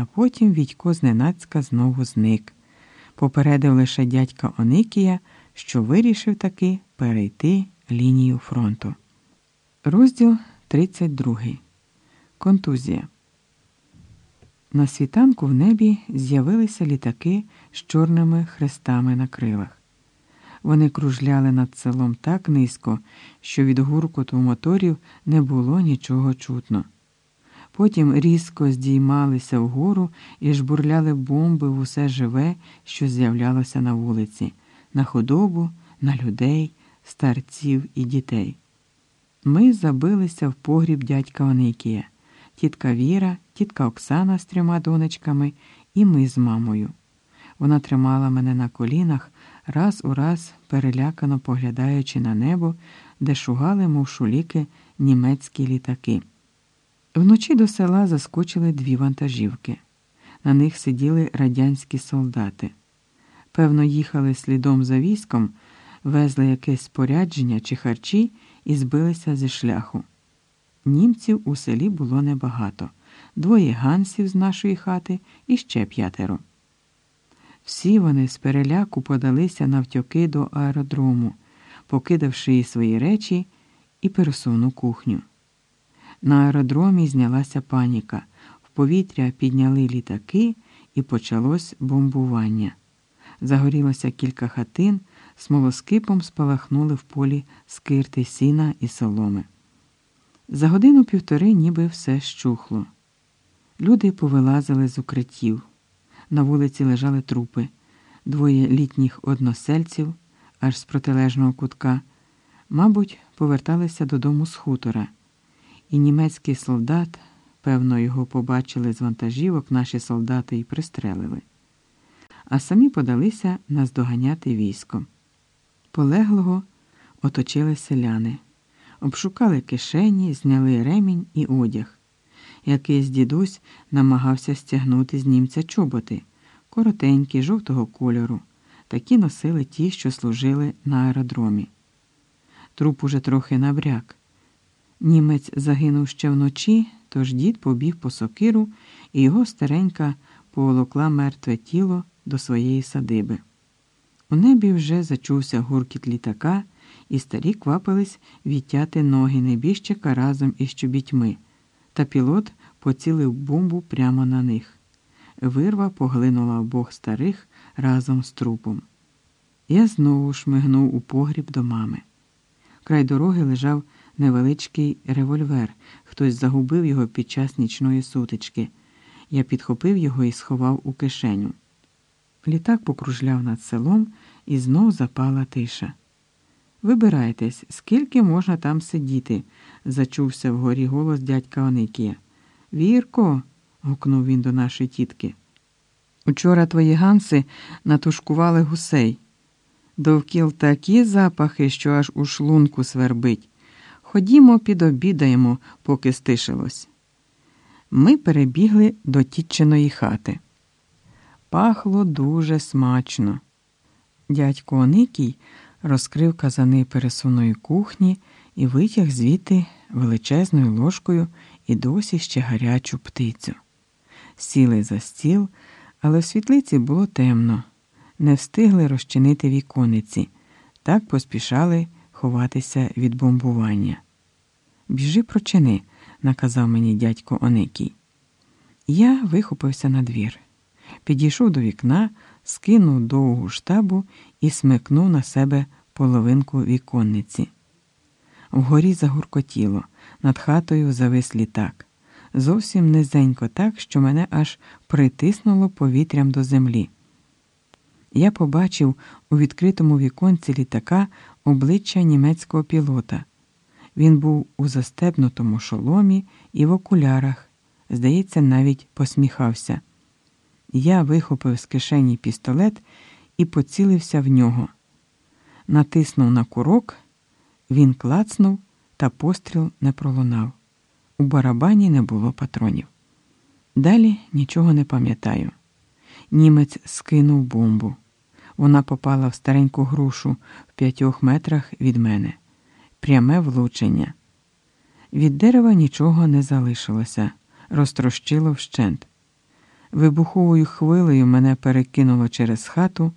а потім Відько зненацька знову зник. Попередив лише дядька Оникія, що вирішив таки перейти лінію фронту. Розділ 32. Контузія. На світанку в небі з'явилися літаки з чорними хрестами на крилах. Вони кружляли над селом так низько, що від гуркоту моторів не було нічого чутно. Потім різко здіймалися вгору і жбурляли бомби в усе живе, що з'являлося на вулиці, на худобу, на людей, старців і дітей. Ми забилися в погріб дядька Оникія, тітка Віра, тітка Оксана з трьома донечками і ми з мамою. Вона тримала мене на колінах, раз у раз перелякано поглядаючи на небо, де шугали, мов шуліки, німецькі літаки. Вночі до села заскочили дві вантажівки. На них сиділи радянські солдати. Певно, їхали слідом за військом, везли якесь спорядження чи харчі і збилися зі шляху. Німців у селі було небагато двоє гансів з нашої хати і ще п'ятеро. Всі вони з переляку подалися навтьоки до аеродрому, покидавши свої речі і пересувну кухню. На аеродромі знялася паніка. В повітря підняли літаки і почалось бомбування. Загорілося кілька хатин, смолоскипом спалахнули в полі скирти сіна і соломи. За годину півтори ніби все щухло. Люди повилазили з укриттів. На вулиці лежали трупи, двоє літніх односельців, аж з протилежного кутка, мабуть, поверталися додому з хутора і німецький солдат, певно, його побачили з вантажівок наші солдати і пристрелили, а самі подалися наздоганяти військо. Полеглого оточили селяни, обшукали кишені, зняли ремінь і одяг. Якийсь дідусь намагався стягнути з німця чоботи, коротенькі, жовтого кольору. Такі носили ті, що служили на аеродромі. Труп уже трохи набряк. Німець загинув ще вночі, тож дід побіг по сокиру, і його старенька поволокла мертве тіло до своєї садиби. У небі вже зачувся гуркіт літака, і старі квапились відтяти ноги небіжчика разом із чобітьми, та пілот поцілив бомбу прямо на них. Вирва поглинула обох старих разом з трупом. Я знову шмигнув у погріб до мами. Край дороги лежав невеличкий револьвер. Хтось загубив його під час нічної сутички. Я підхопив його і сховав у кишеню. Літак покружляв над селом і знов запала тиша. Вибирайтесь, скільки можна там сидіти, зачувся вгорі голос дядька Оникія. Вірко, гукнув він до нашої тітки. Учора твої ганси натушкували гусей. Довкіл такі запахи, що аж у шлунку свербить. Ходімо, підобідаємо, поки стишилось. Ми перебігли до тітчиної хати. Пахло дуже смачно. Дядько Оникій розкрив казани пересувної кухні і витяг звідти величезною ложкою і досі ще гарячу птицю. Сіли за стіл, але в світлиці було темно, не встигли розчинити вікониці, так поспішали ховатися від бомбування. Біжи прочини, наказав мені дядько Оникій. Я вихопився на двір, підійшов до вікна, скинув довгу штабу і смикнув на себе половинку віконниці. Вгорі загуркотіло, над хатою завис літак. Зовсім низенько так, що мене аж притиснуло повітрям до землі. Я побачив у відкритому віконці літака обличчя німецького пілота. Він був у застебнутому шоломі і в окулярах, здається, навіть посміхався. Я вихопив з кишені пістолет і поцілився в нього. Натиснув на курок, він клацнув, та постріл не пролунав. У барабані не було патронів. Далі нічого не пам'ятаю. Німець скинув бомбу. Вона попала в стареньку грушу в п'ятьох метрах від мене. Пряме влучення. Від дерева нічого не залишилося, розтрощило вщент. Вибуховою хвилею мене перекинуло через хату.